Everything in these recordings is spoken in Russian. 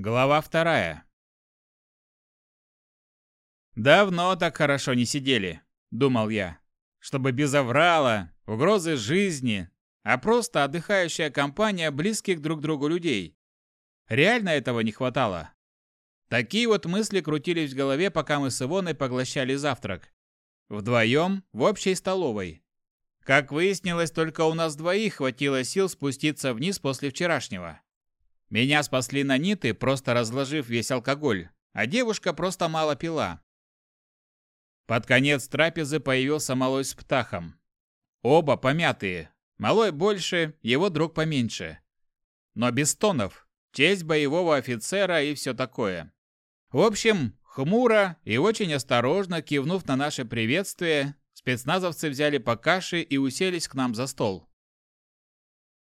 Глава вторая. Давно так хорошо не сидели, думал я, чтобы без оврала, угрозы жизни, а просто отдыхающая компания близких друг другу людей. Реально этого не хватало. Такие вот мысли крутились в голове, пока мы с Ивоной поглощали завтрак. Вдвоем в общей столовой. Как выяснилось, только у нас двоих хватило сил спуститься вниз после вчерашнего. Меня спасли наниты, просто разложив весь алкоголь, а девушка просто мало пила. Под конец трапезы появился малой с птахом. Оба помятые. Малой больше, его друг поменьше. Но без тонов. Честь боевого офицера и все такое. В общем, хмуро и очень осторожно кивнув на наше приветствие, спецназовцы взяли по каше и уселись к нам за стол.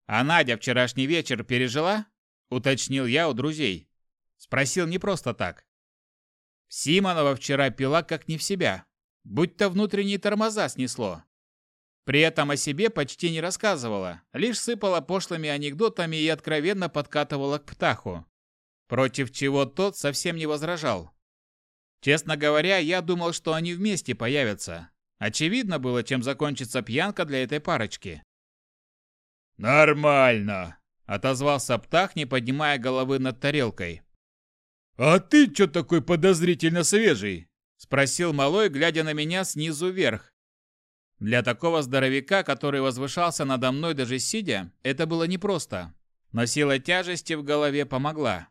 «А Надя вчерашний вечер пережила?» Уточнил я у друзей. Спросил не просто так. Симонова вчера пила как не в себя, будь-то внутренние тормоза снесло. При этом о себе почти не рассказывала, лишь сыпала пошлыми анекдотами и откровенно подкатывала к Птаху, против чего тот совсем не возражал. Честно говоря, я думал, что они вместе появятся. Очевидно было, чем закончится пьянка для этой парочки. «Нормально», Отозвался Птах, не поднимая головы над тарелкой. «А ты чё такой подозрительно свежий?» Спросил Малой, глядя на меня снизу вверх. Для такого здоровяка, который возвышался надо мной даже сидя, это было непросто. Но сила тяжести в голове помогла.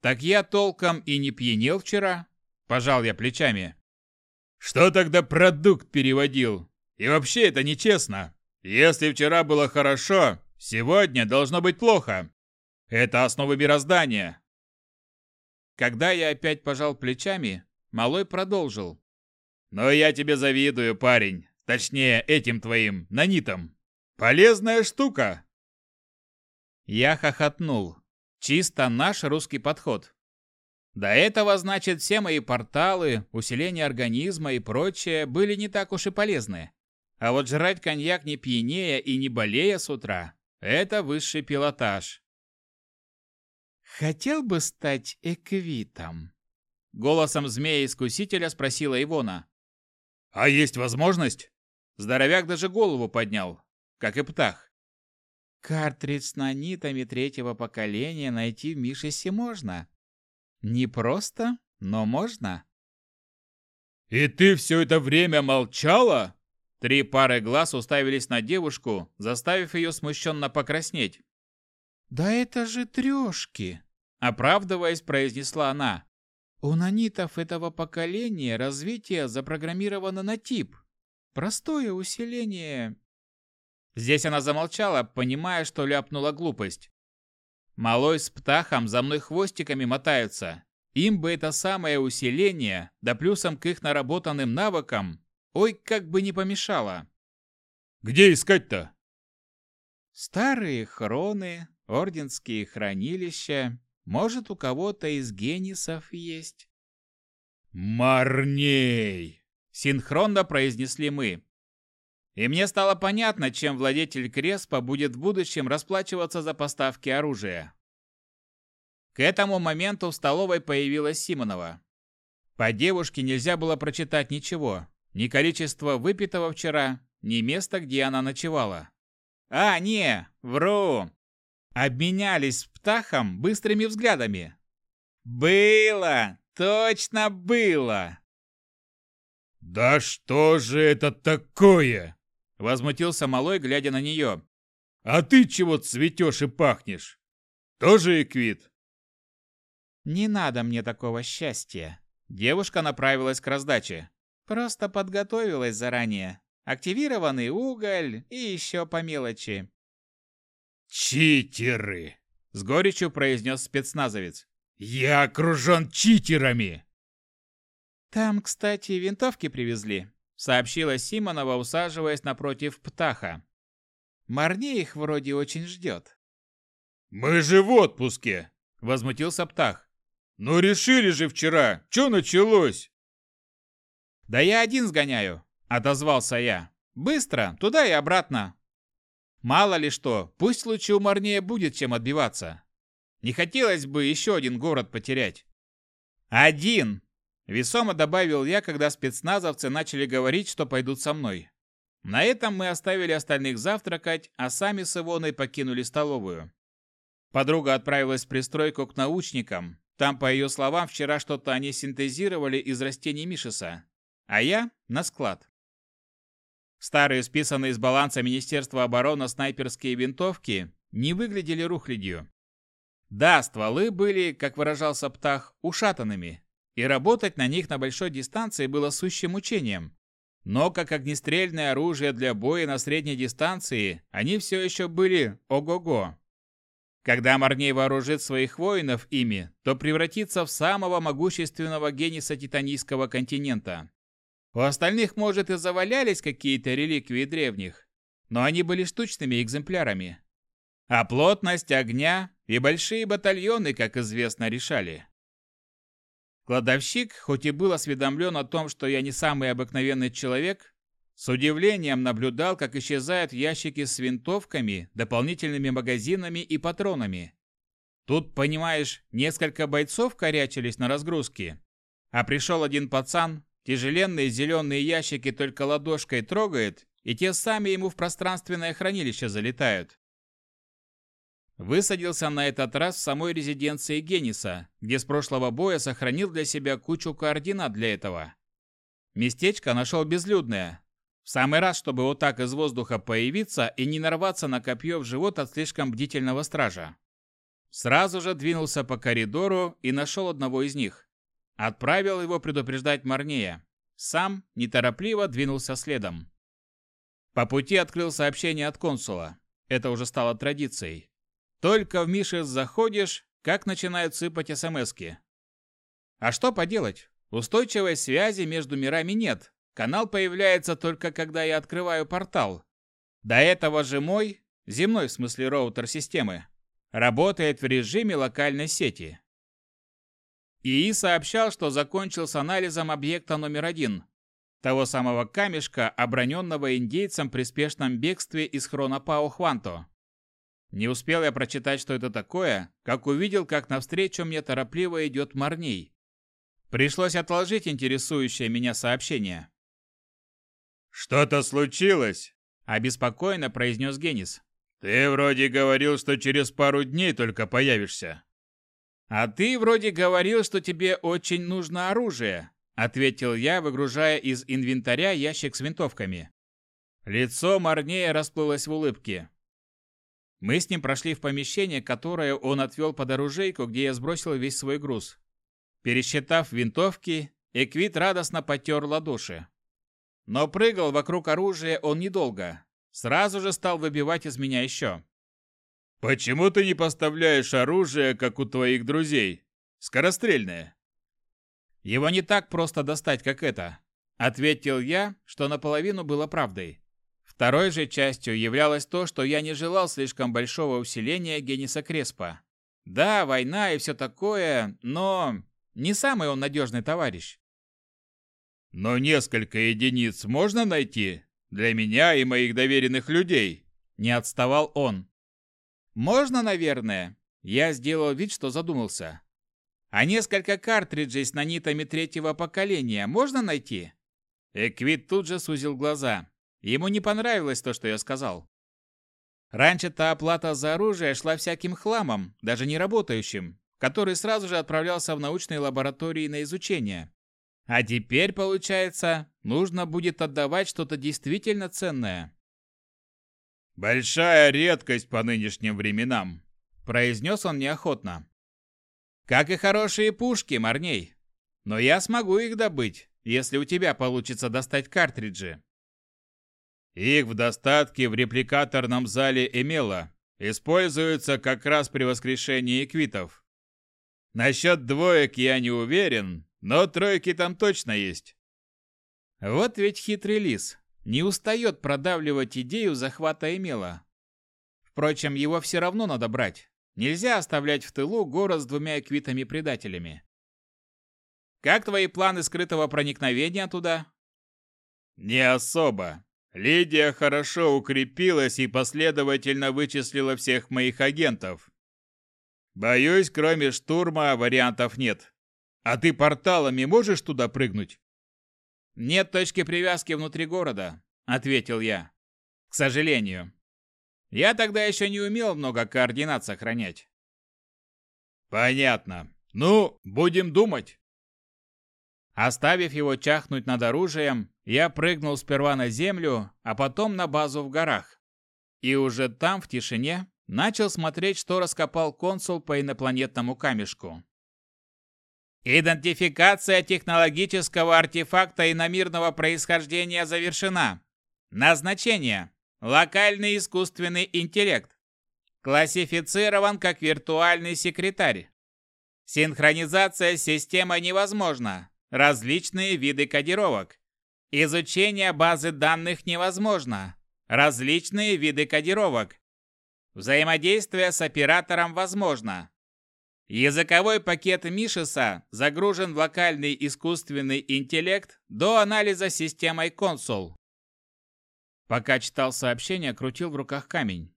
«Так я толком и не пьянел вчера?» Пожал я плечами. «Что тогда продукт переводил? И вообще это нечестно. Если вчера было хорошо, Сегодня должно быть плохо. Это основы мироздания. Когда я опять пожал плечами, Малой продолжил. Но я тебе завидую, парень. Точнее, этим твоим, нанитом. Полезная штука. Я хохотнул. Чисто наш русский подход. До этого, значит, все мои порталы, усиление организма и прочее были не так уж и полезны. А вот жрать коньяк не пьянее и не болея с утра это высший пилотаж. Хотел бы стать эквитом. Голосом змея-искусителя спросила Ивона. А есть возможность? Здоровяк даже голову поднял, как и птах. Картридж с нанитами третьего поколения найти в Мишесе можно. Не просто, но можно. И ты все это время молчала? Три пары глаз уставились на девушку, заставив ее смущенно покраснеть. «Да это же трешки!» – оправдываясь, произнесла она. «У нанитов этого поколения развитие запрограммировано на тип. Простое усиление...» Здесь она замолчала, понимая, что ляпнула глупость. Малой с птахом за мной хвостиками мотаются. Им бы это самое усиление, да плюсом к их наработанным навыкам, Ой, как бы не помешало. Где искать-то? Старые хроны, орденские хранилища. Может, у кого-то из генисов есть. Марней! Синхронно произнесли мы. И мне стало понятно, чем владетель Креспа будет в будущем расплачиваться за поставки оружия. К этому моменту в столовой появилась Симонова. По девушке нельзя было прочитать ничего, ни количество выпитого вчера, ни место, где она ночевала. А, не, вру. Обменялись с птахом быстрыми взглядами. Было, точно было. Да что же это такое? Возмутился малой, глядя на нее. А ты чего цветешь и пахнешь? Тоже эквит? Не надо мне такого счастья. Девушка направилась к раздаче. Просто подготовилась заранее. Активированный уголь и еще по мелочи. «Читеры!» — с горечью произнес спецназовец. «Я окружен читерами!» «Там, кстати, винтовки привезли», — сообщила Симонова, усаживаясь напротив Птаха. «Марни их вроде очень ждет». «Мы же в отпуске!» — возмутился Птах. «Ну решили же вчера! Что началось?» «Да я один сгоняю», — отозвался я. «Быстро, туда и обратно». Мало ли что, пусть лучше у Марнея будет чем отбиваться. Не хотелось бы еще один город потерять. Один! Весомо добавил я, когда спецназовцы начали говорить, что пойдут со мной. На этом мы оставили остальных завтракать, а сами с Ивоной покинули столовую. Подруга отправилась в пристройку к научникам. Там, по ее словам, вчера что-то они синтезировали из растений Мишеса. А я – на склад. Старые, списанные из баланса Министерства обороны снайперские винтовки не выглядели рухлядью. Да, стволы были, как выражался Птах, ушатанными, и работать на них на большой дистанции было сущим учением. Но как огнестрельное оружие для боя на средней дистанции, они все еще были ого-го. Когда Марней вооружит своих воинов ими, то превратится в самого могущественного гениса титанийского континента. У остальных, может, и завалялись какие-то реликвии древних, но они были штучными экземплярами. А плотность огня и большие батальоны, как известно, решали. Кладовщик, хоть и был осведомлен о том, что я не самый обыкновенный человек, с удивлением наблюдал, как исчезают ящики с винтовками, дополнительными магазинами и патронами. Тут, понимаешь, несколько бойцов корячились на разгрузке, а пришел один пацан, тяжеленные зеленые ящики только ладошкой трогает, и те сами ему в пространственное хранилище залетают. Высадился на этот раз в самой резиденции Гениса, где с прошлого боя сохранил для себя кучу координат для этого. Местечко нашел безлюдное. В самый раз, чтобы вот так из воздуха появиться и не нарваться на копье в живот от слишком бдительного стража. Сразу же двинулся по коридору и нашел одного из них. Отправил его предупреждать Марнея. Сам неторопливо двинулся следом. По пути открыл сообщение от консула. Это уже стало традицией. Только в Мишес заходишь, как начинают сыпать СМСки. А что поделать? Устойчивой связи между мирами нет. Канал появляется только когда я открываю портал. До этого же мой, земной в смысле роутер системы, работает в режиме локальной сети. ИИ сообщал, что закончил с анализом объекта номер один, того самого камешка, оброненного индейцем при спешном бегстве из хронопао Хванто. Не успел я прочитать, что это такое, как увидел, как навстречу мне торопливо идет Марней. Пришлось отложить интересующее меня сообщение. «Что-то случилось?» – обеспокоенно произнес Генис. «Ты вроде говорил, что через пару дней только появишься». «А ты вроде говорил, что тебе очень нужно оружие», – ответил я, выгружая из инвентаря ящик с винтовками. Лицо Марнея расплылось в улыбке. Мы с ним прошли в помещение, которое он отвел под оружейку, где я сбросил весь свой груз. Пересчитав винтовки, Эквит радостно потер ладоши. Но прыгал вокруг оружия он недолго. Сразу же стал выбивать из меня еще. «Почему ты не поставляешь оружие, как у твоих друзей? Скорострельное?» «Его не так просто достать, как это», — ответил я, что наполовину было правдой. Второй же частью являлось то, что я не желал слишком большого усиления Гениса Креспа. Да, война и все такое, но не самый он надежный товарищ. Но несколько единиц можно найти для меня и моих доверенных людей, не отставал он. Можно, наверное. Я сделал вид, что задумался. А несколько картриджей с нанитами третьего поколения можно найти? Эквит тут же сузил глаза. Ему не понравилось то, что я сказал. Раньше-то оплата за оружие шла всяким хламом, даже не работающим, который сразу же отправлялся в научные лаборатории на изучение. А теперь, получается, нужно будет отдавать что-то действительно ценное. «Большая редкость по нынешним временам», – произнес он неохотно. «Как и хорошие пушки, Марней. Но я смогу их добыть, если у тебя получится достать картриджи. Их в достатке в репликаторном зале Эмела. Используются как раз при воскрешении эквитов. Насчет двоек я не уверен, но тройки там точно есть. Вот ведь хитрый лис. Не устает продавливать идею захвата Эмела. Впрочем, его все равно надо брать. Нельзя оставлять в тылу город с двумя эквитами-предателями. Как твои планы скрытого проникновения туда? Не особо. Лидия хорошо укрепилась и последовательно вычислила всех моих агентов. Боюсь, кроме штурма вариантов нет. А ты порталами можешь туда прыгнуть? Нет точки привязки внутри города, ответил я. К сожалению. Я тогда еще не умел много координат сохранять. Понятно. Ну, будем думать. Оставив его чахнуть над оружием, я прыгнул сперва на землю, а потом на базу в горах. И уже там, в тишине, начал смотреть, что раскопал консул по инопланетному камешку. Идентификация технологического артефакта иномирного происхождения завершена. Назначение. Локальный искусственный интеллект. Классифицирован как виртуальный секретарь. Синхронизация с системой невозможна. Различные виды кодировок. Изучение базы данных невозможно. Различные виды кодировок. Взаимодействие с оператором возможно. Языковой пакет Мишеса загружен в локальный искусственный интеллект до анализа системой консул. Пока читал сообщение, крутил в руках камень.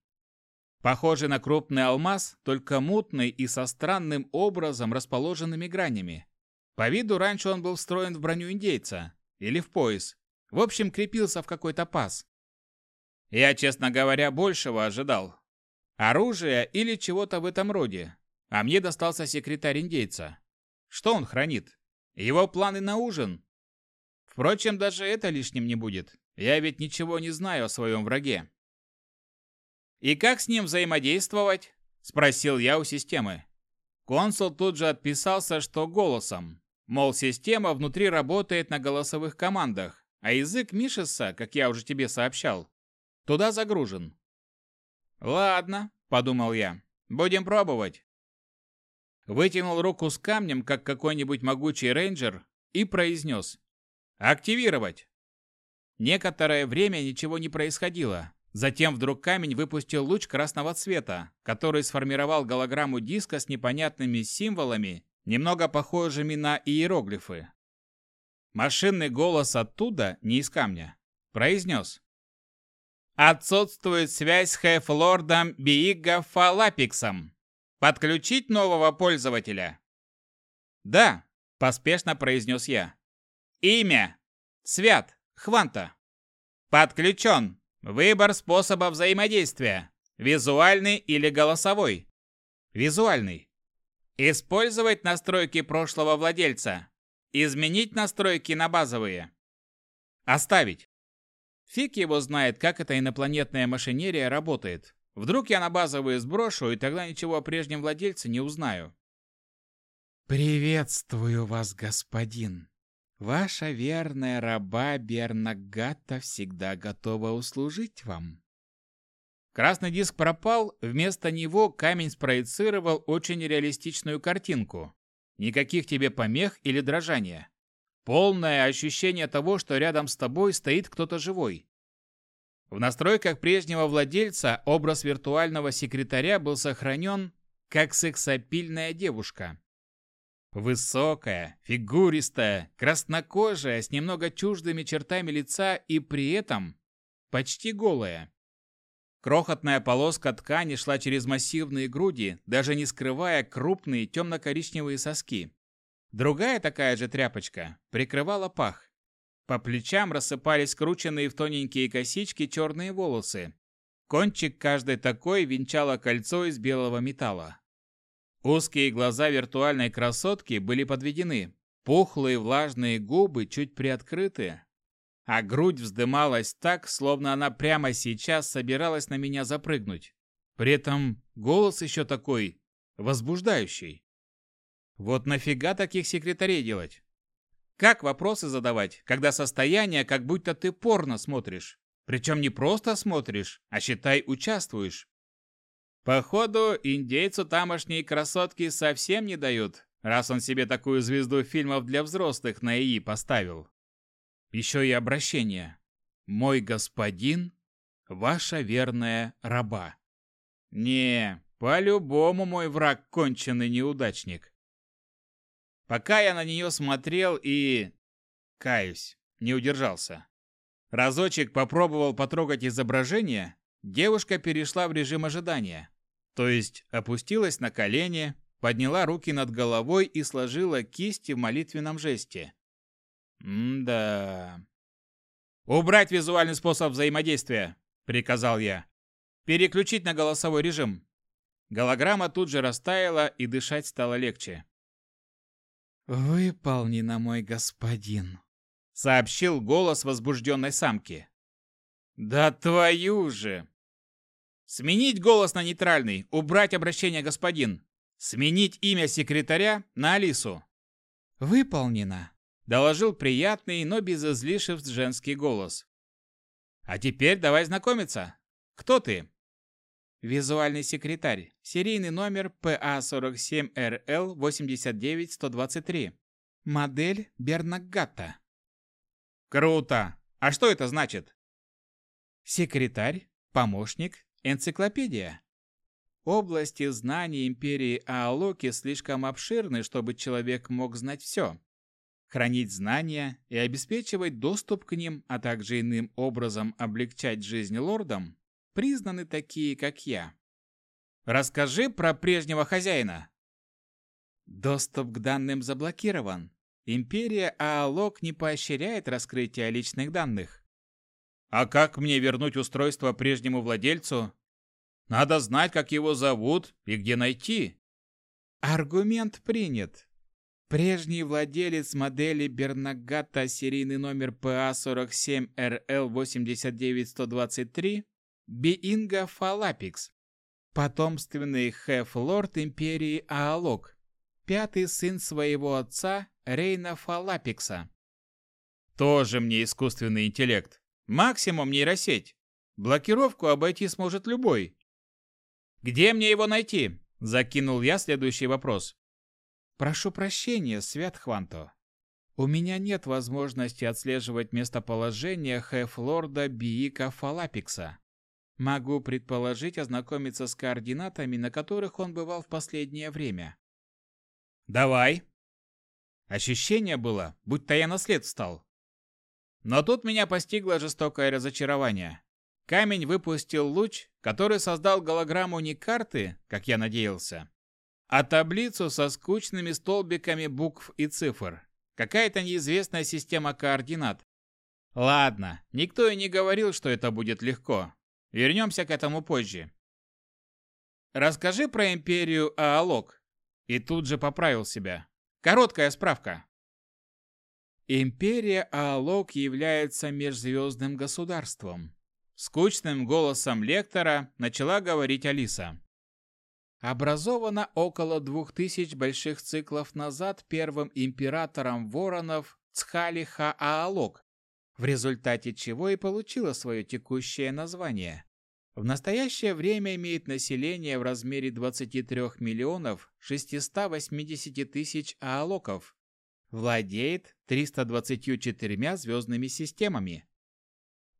Похожий на крупный алмаз, только мутный и со странным образом расположенными гранями. По виду раньше он был встроен в броню индейца. Или в пояс. В общем, крепился в какой-то паз. Я, честно говоря, большего ожидал. Оружие или чего-то в этом роде. А мне достался секретарь индейца. Что он хранит? Его планы на ужин? Впрочем, даже это лишним не будет. Я ведь ничего не знаю о своем враге. «И как с ним взаимодействовать?» – спросил я у системы. Консул тут же отписался, что голосом. Мол, система внутри работает на голосовых командах, а язык Мишеса, как я уже тебе сообщал, туда загружен. «Ладно», — подумал я, — «будем пробовать». Вытянул руку с камнем, как какой-нибудь могучий рейнджер, и произнес «Активировать». Некоторое время ничего не происходило. Затем вдруг камень выпустил луч красного цвета, который сформировал голограмму диска с непонятными символами, немного похожими на иероглифы. Машинный голос оттуда, не из камня, произнес Отсутствует связь с Хефлордом Биига Фалапиксом. Подключить нового пользователя? Да, поспешно произнес я. Имя. Свят. Хванта. Подключен. Выбор способа взаимодействия. Визуальный или голосовой? Визуальный. Использовать настройки прошлого владельца. Изменить настройки на базовые. Оставить. Фиг его знает, как эта инопланетная машинерия работает. Вдруг я на базовые сброшу, и тогда ничего о прежнем владельце не узнаю. «Приветствую вас, господин. Ваша верная раба Бернагата всегда готова услужить вам». Красный диск пропал, вместо него камень спроецировал очень реалистичную картинку. Никаких тебе помех или дрожания. Полное ощущение того, что рядом с тобой стоит кто-то живой. В настройках прежнего владельца образ виртуального секретаря был сохранен как сексапильная девушка. Высокая, фигуристая, краснокожая, с немного чуждыми чертами лица и при этом почти голая. Крохотная полоска ткани шла через массивные груди, даже не скрывая крупные темно-коричневые соски. Другая такая же тряпочка прикрывала пах. По плечам рассыпались скрученные в тоненькие косички черные волосы. Кончик каждой такой венчало кольцо из белого металла. Узкие глаза виртуальной красотки были подведены, пухлые влажные губы чуть приоткрыты, а грудь вздымалась так, словно она прямо сейчас собиралась на меня запрыгнуть. При этом голос еще такой возбуждающий. Вот нафига таких секретарей делать? Как вопросы задавать, когда состояние, как будто ты порно смотришь? Причем не просто смотришь, а считай участвуешь. Походу, индейцу тамошние красотки совсем не дают, раз он себе такую звезду фильмов для взрослых на ИИ поставил. Еще и обращение. «Мой господин, ваша верная раба». Не, по-любому мой враг конченый неудачник. Пока я на нее смотрел и... Каюсь, не удержался. Разочек попробовал потрогать изображение, девушка перешла в режим ожидания. То есть опустилась на колени, подняла руки над головой и сложила кисти в молитвенном жесте. М-да. «Убрать визуальный способ взаимодействия», — приказал я. «Переключить на голосовой режим». Голограмма тут же растаяла, и дышать стало легче. «Выполнено, мой господин», — сообщил голос возбужденной самки. «Да твою же!» «Сменить голос на нейтральный, убрать обращение господин, сменить имя секретаря на Алису». «Выполнено», — доложил приятный, но без излишеств женский голос. «А теперь давай знакомиться. Кто ты?» Визуальный секретарь. Серийный номер ПА-47РЛ-89123. Модель Бернагатта. Круто! А что это значит? Секретарь, помощник, энциклопедия. Области знаний империи Аалоки слишком обширны, чтобы человек мог знать все. Хранить знания и обеспечивать доступ к ним, а также иным образом облегчать жизнь лордам, признаны такие, как я. Расскажи про прежнего хозяина. Доступ к данным заблокирован. Империя Аалок не поощряет раскрытие личных данных. А как мне вернуть устройство прежнему владельцу? Надо знать, как его зовут и где найти. Аргумент принят. Прежний владелец модели Бернагата серийный номер ПА-47РЛ-89123 Биинга Фалапикс, потомственный хеф-лорд империи Аалок, пятый сын своего отца Рейна Фалапикса. Тоже мне искусственный интеллект. Максимум нейросеть. Блокировку обойти сможет любой. Где мне его найти? Закинул я следующий вопрос. Прошу прощения, Свят Хванто. У меня нет возможности отслеживать местоположение хеф-лорда Биика Фалапикса. Могу предположить ознакомиться с координатами, на которых он бывал в последнее время. Давай. Ощущение было, будто я на встал. Но тут меня постигло жестокое разочарование. Камень выпустил луч, который создал голограмму не карты, как я надеялся, а таблицу со скучными столбиками букв и цифр. Какая-то неизвестная система координат. Ладно, никто и не говорил, что это будет легко. Вернемся к этому позже. Расскажи про империю Аалок. И тут же поправил себя. Короткая справка. Империя Аалок является межзвездным государством. Скучным голосом лектора начала говорить Алиса. Образована около двух тысяч больших циклов назад первым императором воронов Цхали-Ха Аалок, в результате чего и получила свое текущее название. В настоящее время имеет население в размере 23 миллионов 680 тысяч аалоков, владеет 324 звездными системами.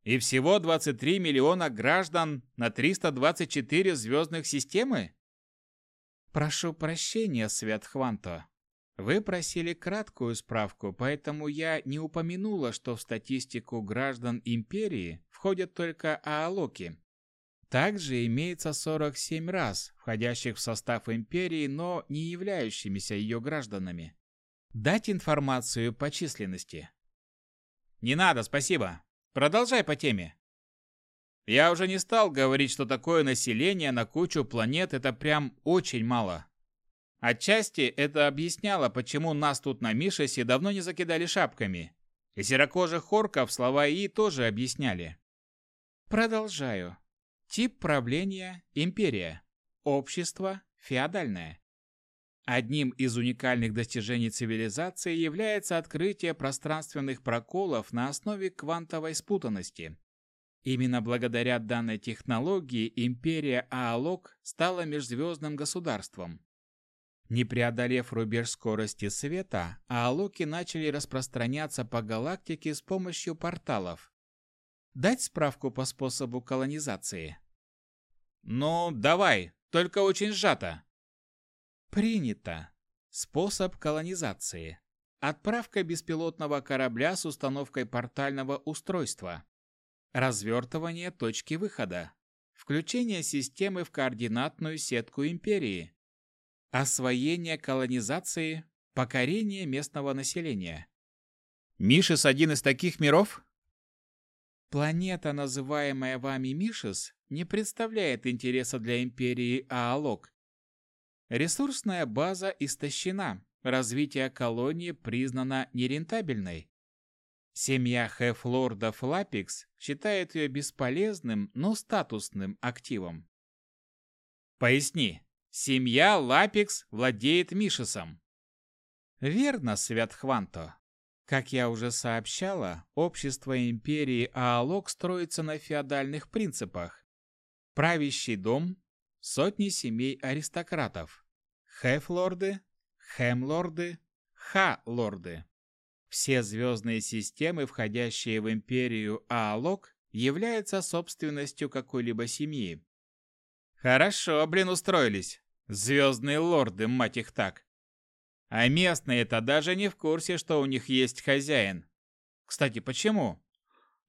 И всего 23 миллиона граждан на 324 звездных системы? Прошу прощения, Свят Хванто. Вы просили краткую справку, поэтому я не упомянула, что в статистику граждан империи входят только аалоки. Также имеется 47 рас, входящих в состав империи, но не являющимися ее гражданами. Дать информацию по численности. Не надо, спасибо. Продолжай по теме. Я уже не стал говорить, что такое население на кучу планет это прям очень мало. Отчасти это объясняло, почему нас тут на Мишесе давно не закидали шапками. И серокожих хорков слова И тоже объясняли. Продолжаю. Тип правления – империя. Общество – феодальное. Одним из уникальных достижений цивилизации является открытие пространственных проколов на основе квантовой спутанности. Именно благодаря данной технологии империя Аалок стала межзвездным государством. Не преодолев рубеж скорости света, аалоки начали распространяться по галактике с помощью порталов. Дать справку по способу колонизации? Ну, давай, только очень сжато. Принято. Способ колонизации. Отправка беспилотного корабля с установкой портального устройства. Развертывание точки выхода. включение системы в координатную сетку империи, освоение колонизации, покорение местного населения. Мишес один из таких миров? Планета, называемая вами Мишес, не представляет интереса для империи Аалок. Ресурсная база истощена, развитие колонии признано нерентабельной. Семья Хефлордов Лапикс считает ее бесполезным, но статусным активом. Поясни, семья Лапикс владеет Мишесом. Верно, Святхванто. Как я уже сообщала, общество империи Аалок строится на феодальных принципах. Правящий дом, сотни семей аристократов, хефлорды, хемлорды, ха-лорды. Все звездные системы, входящие в империю Аалок, являются собственностью какой-либо семьи. Хорошо, блин, устроились. Звездные лорды, мать их так. А местные-то даже не в курсе, что у них есть хозяин. Кстати, почему?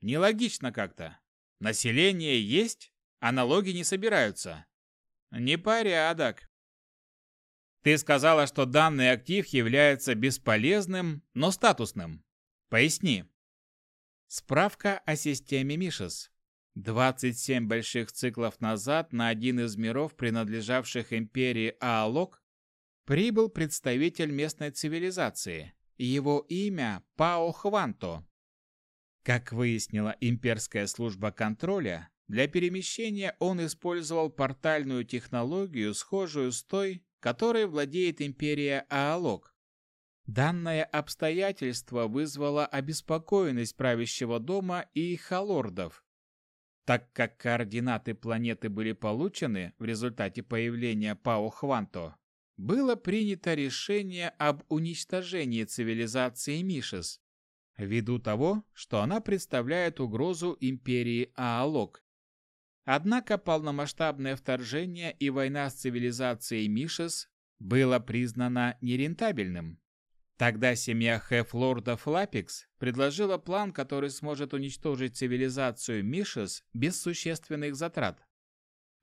Нелогично как-то. Население есть, а налоги не собираются. Непорядок. Ты сказала, что данный актив является бесполезным, но статусным. Поясни. Справка о системе Мишес. 27 больших циклов назад на один из миров, принадлежавших империи Аалок, прибыл представитель местной цивилизации. Его имя Пао Хванто. Как выяснила имперская служба контроля, для перемещения он использовал портальную технологию, схожую с той, которой владеет империя Аалок. Данное обстоятельство вызвало обеспокоенность правящего дома и халордов. Так как координаты планеты были получены в результате появления Пао Хванто, было принято решение об уничтожении цивилизации Мишес, ввиду того, что она представляет угрозу империи Аалок. Однако полномасштабное вторжение и война с цивилизацией Мишес было признано нерентабельным. Тогда семья Хефлордов Лапикс предложила план, который сможет уничтожить цивилизацию Мишес без существенных затрат.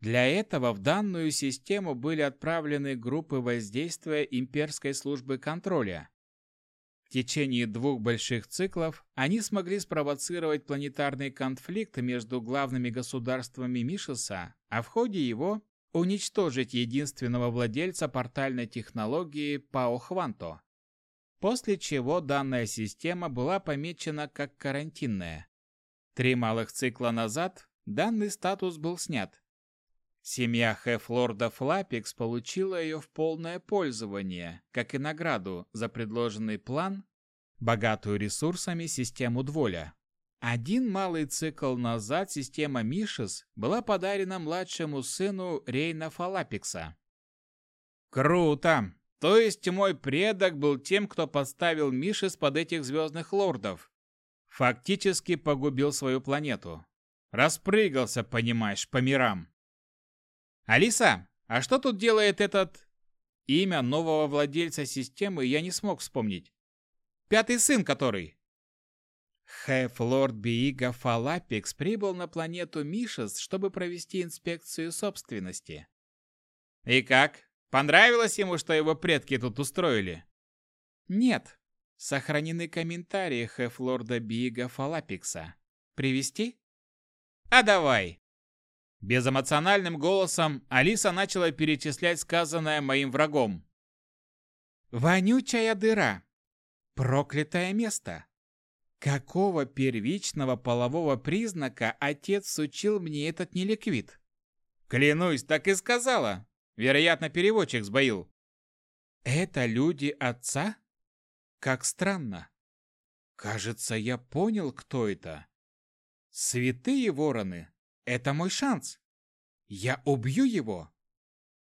Для этого в данную систему были отправлены группы воздействия имперской службы контроля. В течение двух больших циклов они смогли спровоцировать планетарный конфликт между главными государствами Мишеса, а в ходе его уничтожить единственного владельца портальной технологии Пао Хванто. После чего данная система была помечена как карантинная. Три малых цикла назад данный статус был снят, Семья Хефлордов Лапикс получила ее в полное пользование, как и награду за предложенный план, богатую ресурсами систему Дволя. Один малый цикл назад система Мишес была подарена младшему сыну Рейна Фалапикса. Круто! То есть мой предок был тем, кто подставил Мишес под этих звездных лордов. Фактически погубил свою планету. Распрыгался, понимаешь, по мирам. «Алиса, а что тут делает этот...» Имя нового владельца системы я не смог вспомнить. Пятый сын который? Хэф Лорд Биига Фалапикс прибыл на планету Мишес, чтобы провести инспекцию собственности. И как? Понравилось ему, что его предки тут устроили? Нет. Сохранены комментарии Хэф Лорда Биига Фалапикса. Привести? А давай. Безэмоциональным голосом Алиса начала перечислять сказанное моим врагом. «Вонючая дыра! Проклятое место! Какого первичного полового признака отец сучил мне этот неликвид?» «Клянусь, так и сказала!» Вероятно, переводчик сбоил. «Это люди отца? Как странно. Кажется, я понял, кто это. Святые вороны, это мой шанс. Я убью его.